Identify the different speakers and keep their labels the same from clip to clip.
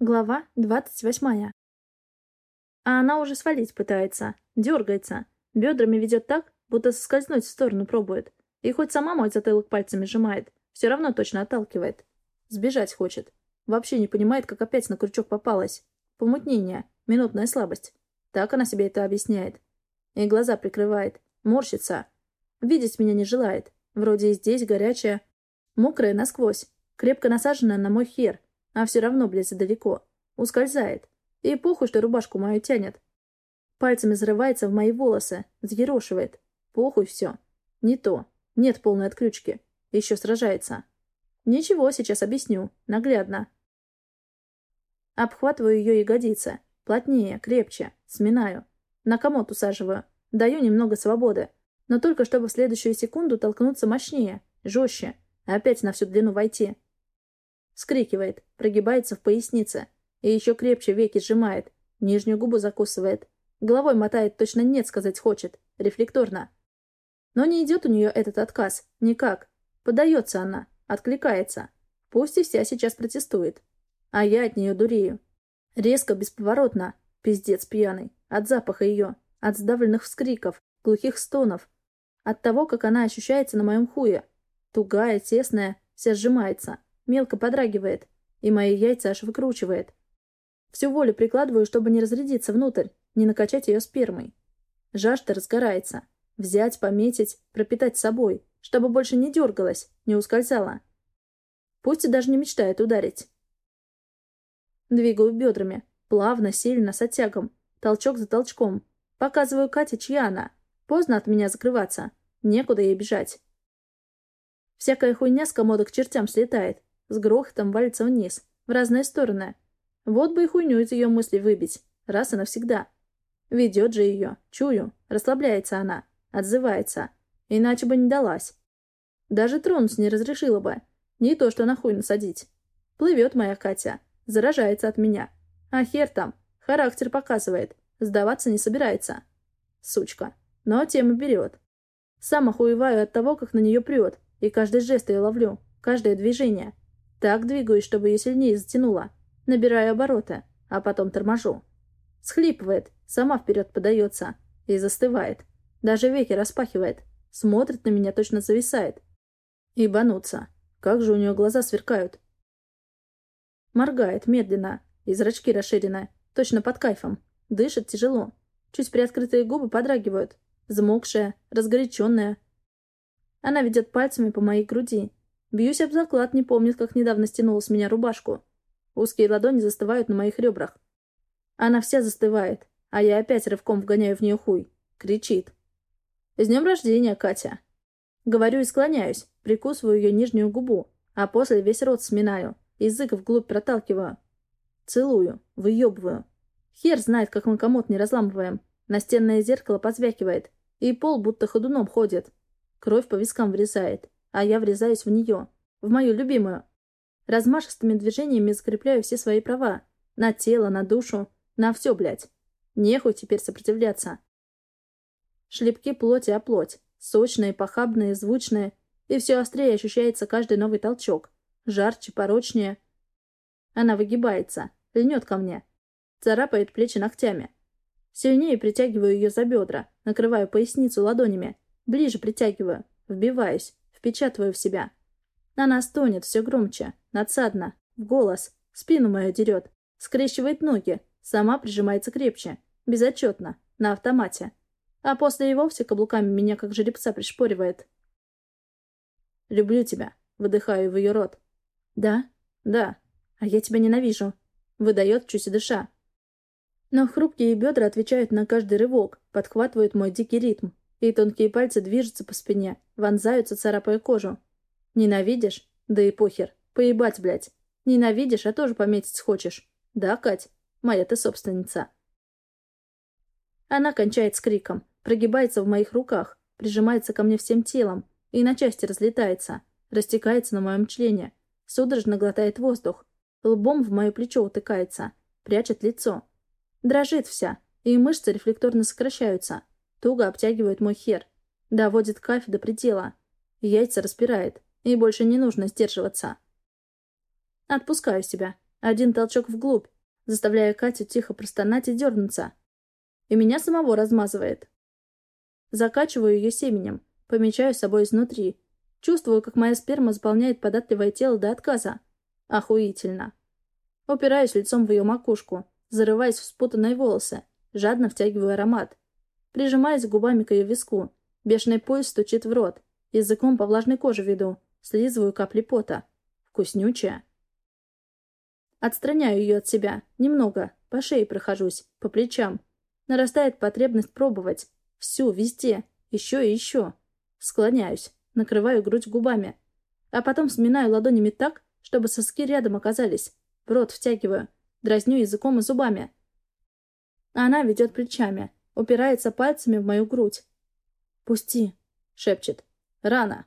Speaker 1: Глава двадцать восьмая. А она уже свалить пытается, дергается, бедрами ведет так, будто соскользнуть в сторону пробует. И хоть сама мой затылок пальцами сжимает, все равно точно отталкивает. Сбежать хочет. Вообще не понимает, как опять на крючок попалась. Помутнение, минутная слабость. Так она себе это объясняет. И глаза прикрывает, морщится. Видеть меня не желает. Вроде и здесь горячая, мокрая насквозь, крепко насаженная на мой хер, а все равно, блядь, далеко. Ускользает. И похуй, что рубашку мою тянет. Пальцами зарывается в мои волосы, взъерошивает. Похуй все. Не то. Нет полной отключки. Еще сражается. Ничего, сейчас объясню. Наглядно. Обхватываю ее ягодицы. Плотнее, крепче. Сминаю. На комод усаживаю. Даю немного свободы. Но только чтобы в следующую секунду толкнуться мощнее, жестче. Опять на всю длину войти. Скрикивает, прогибается в пояснице. И еще крепче веки сжимает. Нижнюю губу закусывает. Головой мотает, точно нет сказать хочет. Рефлекторно. Но не идет у нее этот отказ. Никак. Подается она. Откликается. Пусть и вся сейчас протестует. А я от нее дурею. Резко, бесповоротно. Пиздец пьяный. От запаха ее. От сдавленных вскриков. Глухих стонов. От того, как она ощущается на моем хуе. Тугая, тесная, вся сжимается мелко подрагивает, и мои яйца аж выкручивает. Всю волю прикладываю, чтобы не разрядиться внутрь, не накачать ее спермой. Жажда разгорается. Взять, пометить, пропитать собой, чтобы больше не дергалась, не ускользала. Пусть и даже не мечтает ударить. Двигаю бедрами, плавно, сильно, с оттягом, толчок за толчком. Показываю Кате, чья она. Поздно от меня закрываться. Некуда ей бежать. Всякая хуйня с комода к чертям слетает с грохотом валится вниз, в разные стороны. Вот бы и хуйню из ее мыслей выбить, раз и навсегда. Ведет же ее, чую, расслабляется она, отзывается. Иначе бы не далась. Даже тронуть не разрешила бы. Не то, что на хуй насадить. Плывет моя Катя, заражается от меня. А хер там, характер показывает, сдаваться не собирается. Сучка. Но тему берет. Сам охуеваю от того, как на нее прет, и каждый жест ее ловлю, каждое движение. Так двигаюсь, чтобы ее сильнее затянуло. Набираю обороты, а потом торможу. Схлипывает, сама вперед подается. И застывает. Даже веки распахивает. Смотрит на меня, точно зависает. И банутся. Как же у нее глаза сверкают. Моргает медленно, и зрачки расширены, точно под кайфом. Дышит тяжело. Чуть приоткрытые губы подрагивают. Замокшая, разгоряченная. Она ведет пальцами по моей груди, Бьюсь об заклад, не помнит, как недавно стянула с меня рубашку. Узкие ладони застывают на моих ребрах. Она вся застывает, а я опять рывком вгоняю в нее хуй. Кричит. «С днем рождения, Катя!» Говорю и склоняюсь, прикусываю ее нижнюю губу, а после весь рот сминаю, язык вглубь проталкиваю. Целую, выебываю. Хер знает, как мы комод не разламываем. Настенное зеркало позвякивает, и пол будто ходуном ходит. Кровь по вискам врезает а я врезаюсь в нее, в мою любимую. Размашистыми движениями закрепляю все свои права. На тело, на душу, на все, блядь. Нехуй теперь сопротивляться. Шлепки плоти о плоть. Сочные, похабные, звучные. И все острее ощущается каждый новый толчок. Жарче, порочнее. Она выгибается, льнет ко мне. Царапает плечи ногтями. Сильнее притягиваю ее за бедра, накрываю поясницу ладонями. Ближе притягиваю, вбиваюсь впечатываю в себя. Она стонет все громче, надсадно, в голос, спину мою дерет, скрещивает ноги, сама прижимается крепче, безотчетно, на автомате. А после и вовсе каблуками меня как жеребца пришпоривает. «Люблю тебя», — выдыхаю в ее рот. «Да? Да. А я тебя ненавижу», — выдает, чуть дыша. Но хрупкие бедра отвечают на каждый рывок, подхватывают мой дикий ритм, и тонкие пальцы движутся по спине, вонзаются, царапая кожу. Ненавидишь? Да и похер. Поебать, блядь. Ненавидишь, а тоже пометить хочешь. Да, Кать? Моя ты собственница. Она кончает с криком, прогибается в моих руках, прижимается ко мне всем телом и на части разлетается, растекается на моем члене, судорожно глотает воздух, лбом в мое плечо утыкается, прячет лицо. Дрожит вся, и мышцы рефлекторно сокращаются, туго обтягивает мой хер, доводит кайф до предела. Яйца распирает, и больше не нужно сдерживаться. Отпускаю себя. Один толчок вглубь, заставляя Катю тихо простонать и дернуться. И меня самого размазывает. Закачиваю ее семенем, помечаю собой изнутри. Чувствую, как моя сперма заполняет податливое тело до отказа. Охуительно. Упираюсь лицом в ее макушку, зарываясь в спутанные волосы, жадно втягиваю аромат. Прижимаясь губами к ее виску. Бешеный поезд стучит в рот. Языком по влажной коже веду. Слизываю капли пота. Вкуснючая. Отстраняю ее от себя. Немного. По шее прохожусь. По плечам. Нарастает потребность пробовать. Всю, везде. Еще и еще. Склоняюсь. Накрываю грудь губами. А потом сминаю ладонями так, чтобы соски рядом оказались. В рот втягиваю. Дразню языком и зубами. Она ведет плечами. Упирается пальцами в мою грудь. «Пусти», — шепчет. «Рано».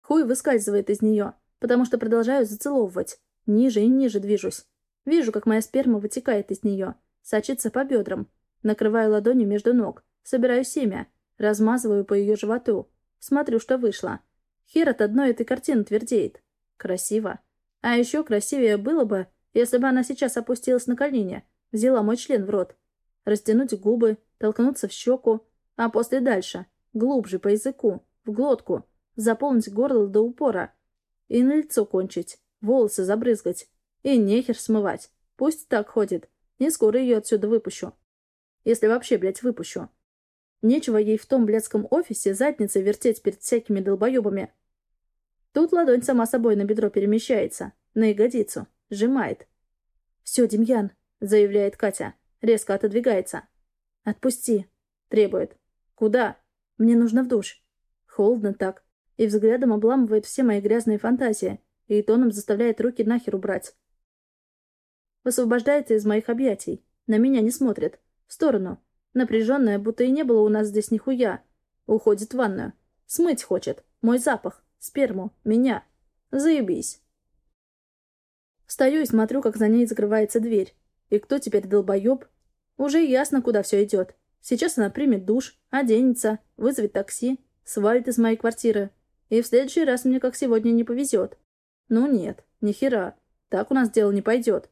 Speaker 1: Хуй выскальзывает из нее, потому что продолжаю зацеловывать. Ниже и ниже движусь. Вижу, как моя сперма вытекает из нее, сочится по бедрам. Накрываю ладонью между ног, собираю семя, размазываю по ее животу. Смотрю, что вышло. Хер от одной этой картины твердеет. Красиво. А еще красивее было бы, если бы она сейчас опустилась на колени, взяла мой член в рот растянуть губы, толкнуться в щеку, а после дальше, глубже по языку, в глотку, заполнить горло до упора. И на лицо кончить, волосы забрызгать. И нехер смывать. Пусть так ходит. Не скоро ее отсюда выпущу. Если вообще, блядь, выпущу. Нечего ей в том блядском офисе задницей вертеть перед всякими долбоебами. Тут ладонь сама собой на бедро перемещается, на ягодицу, сжимает. «Все, Демьян», — заявляет Катя. Резко отодвигается. «Отпусти!» — требует. «Куда?» «Мне нужно в душ». Холодно так. И взглядом обламывает все мои грязные фантазии. И тоном заставляет руки нахер убрать. Высвобождается из моих объятий. На меня не смотрит. В сторону. Напряженная, будто и не было у нас здесь нихуя. Уходит в ванную. Смыть хочет. Мой запах. Сперму. Меня. Заебись. Встаю и смотрю, как за ней закрывается дверь. И кто теперь долбоеб? Уже ясно, куда все идет. Сейчас она примет душ, оденется, вызовет такси, свалит из моей квартиры. И в следующий раз мне, как сегодня, не повезет. Ну нет, ни хера. Так у нас дело не пойдет.